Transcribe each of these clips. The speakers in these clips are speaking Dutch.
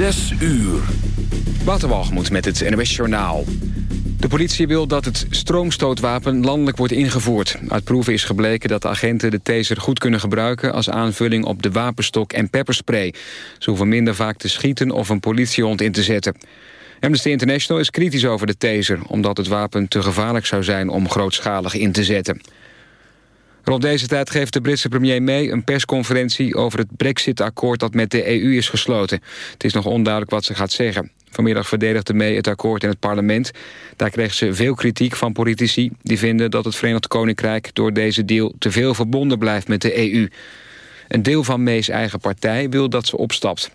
Zes uur. Waterwalgemoed met het NWS Journaal. De politie wil dat het stroomstootwapen landelijk wordt ingevoerd. Uit proeven is gebleken dat agenten de taser goed kunnen gebruiken... als aanvulling op de wapenstok en pepperspray. Ze hoeven minder vaak te schieten of een politiehond in te zetten. Amnesty International is kritisch over de taser... omdat het wapen te gevaarlijk zou zijn om grootschalig in te zetten. Rond deze tijd geeft de Britse premier May een persconferentie... over het brexit-akkoord dat met de EU is gesloten. Het is nog onduidelijk wat ze gaat zeggen. Vanmiddag verdedigde May het akkoord in het parlement. Daar kreeg ze veel kritiek van politici... die vinden dat het Verenigd Koninkrijk door deze deal... te veel verbonden blijft met de EU. Een deel van May's eigen partij wil dat ze opstapt.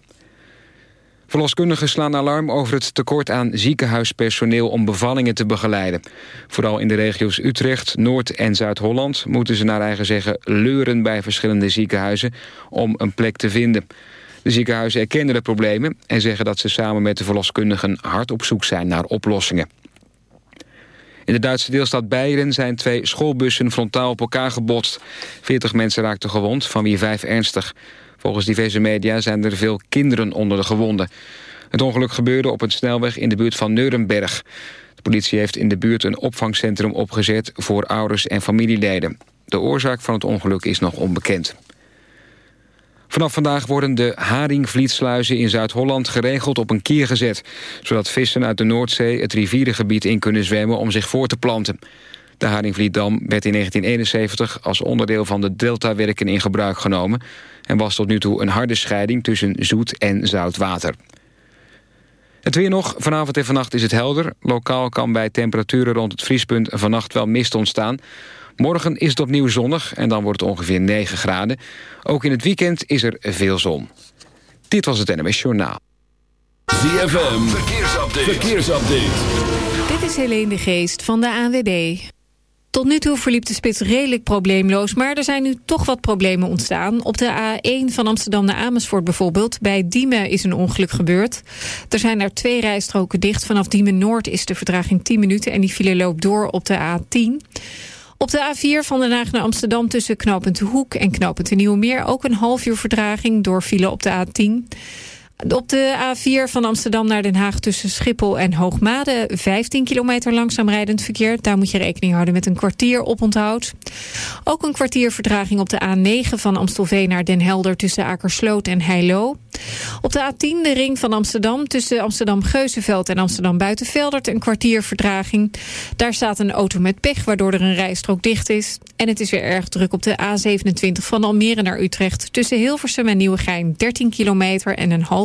Verloskundigen slaan alarm over het tekort aan ziekenhuispersoneel om bevallingen te begeleiden. Vooral in de regio's Utrecht, Noord- en Zuid-Holland moeten ze naar eigen zeggen leuren bij verschillende ziekenhuizen om een plek te vinden. De ziekenhuizen erkennen de problemen en zeggen dat ze samen met de verloskundigen hard op zoek zijn naar oplossingen. In de Duitse deelstad Beieren zijn twee schoolbussen frontaal op elkaar gebotst. 40 mensen raakten gewond, van wie vijf ernstig. Volgens diverse media zijn er veel kinderen onder de gewonden. Het ongeluk gebeurde op een snelweg in de buurt van Neurenberg. De politie heeft in de buurt een opvangcentrum opgezet... voor ouders en familieleden. De oorzaak van het ongeluk is nog onbekend. Vanaf vandaag worden de haringvlietsluizen in Zuid-Holland geregeld op een kier gezet... zodat vissen uit de Noordzee het rivierengebied in kunnen zwemmen om zich voor te planten. De Haringvlietdam werd in 1971 als onderdeel van de deltawerken in gebruik genomen... en was tot nu toe een harde scheiding tussen zoet en zout water. Het weer nog. Vanavond en vannacht is het helder. Lokaal kan bij temperaturen rond het vriespunt vannacht wel mist ontstaan. Morgen is het opnieuw zonnig en dan wordt het ongeveer 9 graden. Ook in het weekend is er veel zon. Dit was het NMS Journaal. ZFM, verkeersupdate. verkeersupdate. Dit is Helene de Geest van de ANWB. Tot nu toe verliep de spits redelijk probleemloos... maar er zijn nu toch wat problemen ontstaan. Op de A1 van Amsterdam naar Amersfoort bijvoorbeeld... bij Diemen is een ongeluk gebeurd. Er zijn er twee rijstroken dicht. Vanaf Diemen Noord is de vertraging 10 minuten... en die file loopt door op de A10... Op de A4 van Den Haag naar Amsterdam tussen knooppunt Hoek en knooppunt de Nieuwemeer... ook een half uur verdraging door file op de A10. Op de A4 van Amsterdam naar Den Haag tussen Schiphol en Hoogmade... 15 kilometer langzaam rijdend verkeer. Daar moet je rekening houden met een kwartier oponthoud. Ook een kwartier vertraging op de A9 van Amstelveen naar Den Helder... tussen Akersloot en Heilo. Op de A10 de ring van Amsterdam tussen Amsterdam-Geuzenveld en Amsterdam-Buitenveldert... een kwartier vertraging. Daar staat een auto met pech waardoor er een rijstrook dicht is. En het is weer erg druk op de A27 van Almere naar Utrecht... tussen Hilversum en Nieuwegein 13 kilometer en een half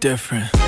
different.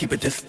keep it this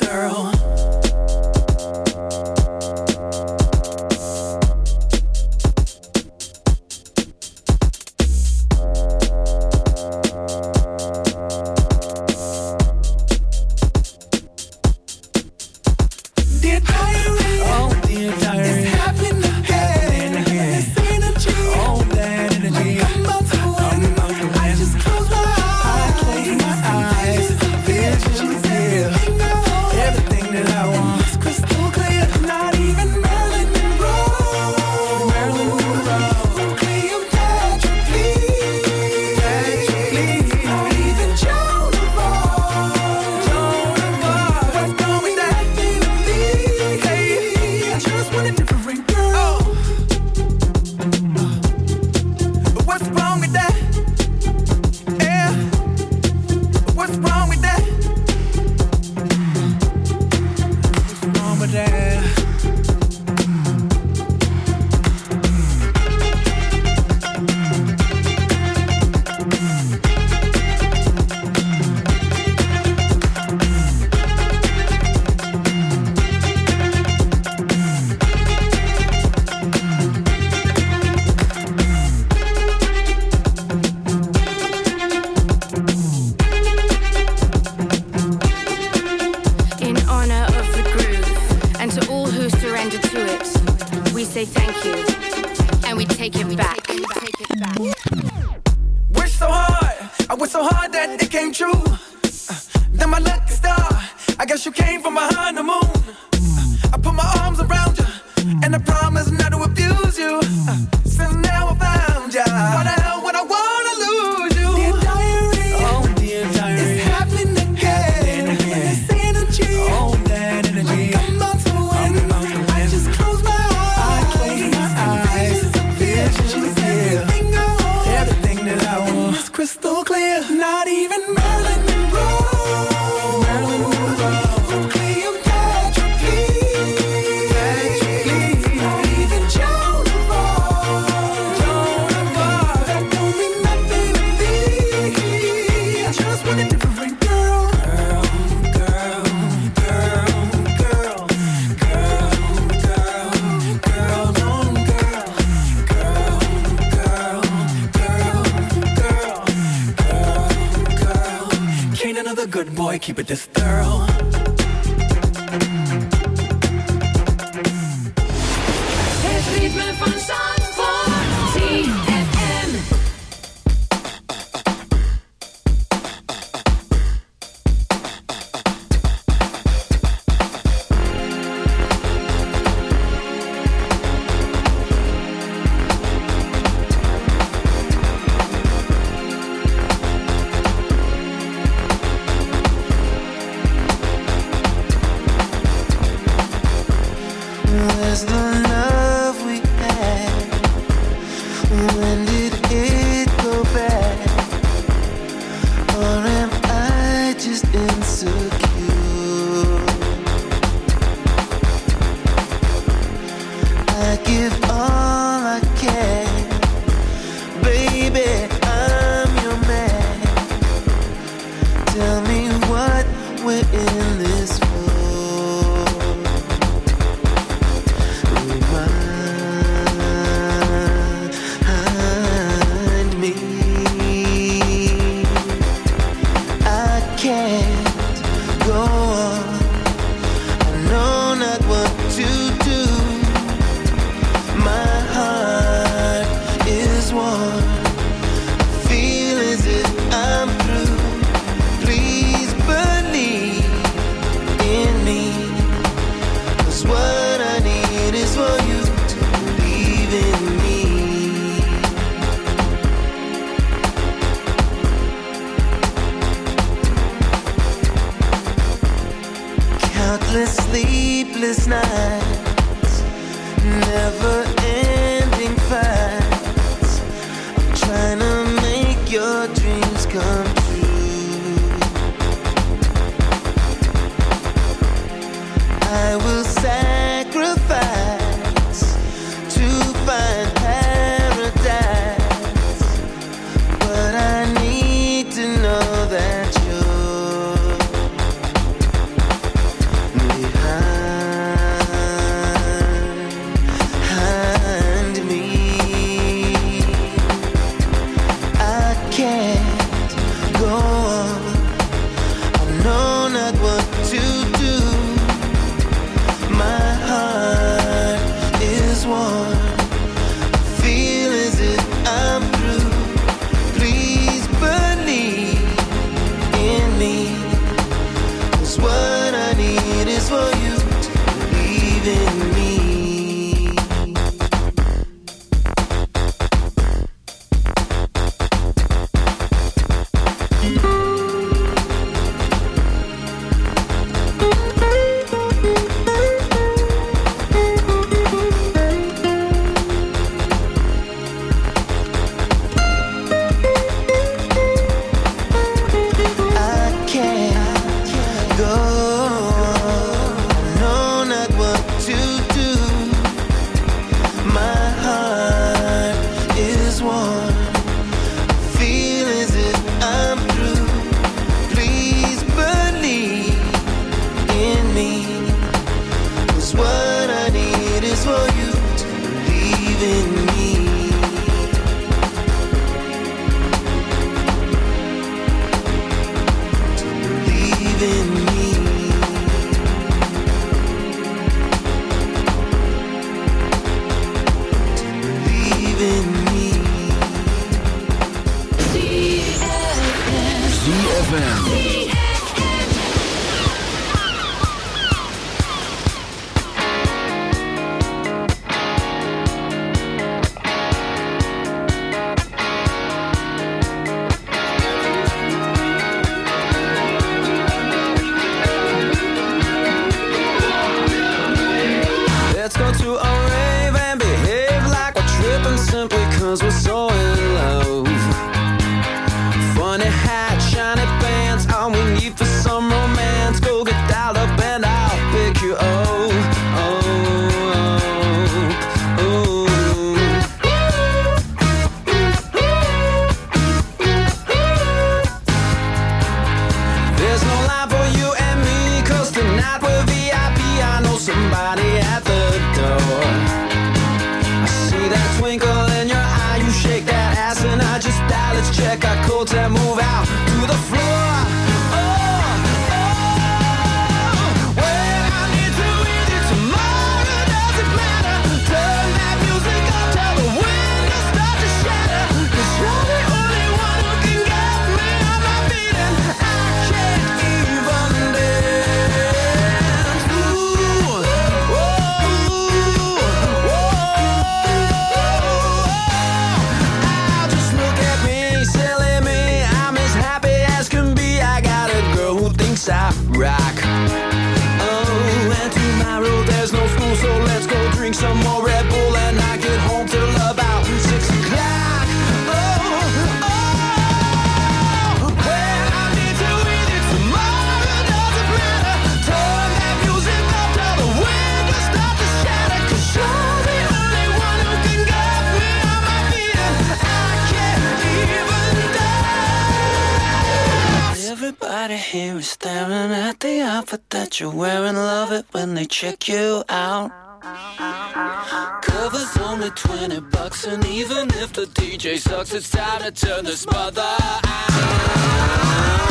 20 bucks and even if the DJ sucks, it's time to turn this mother out.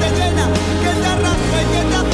te llena, que te arrastra que te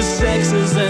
The sexes,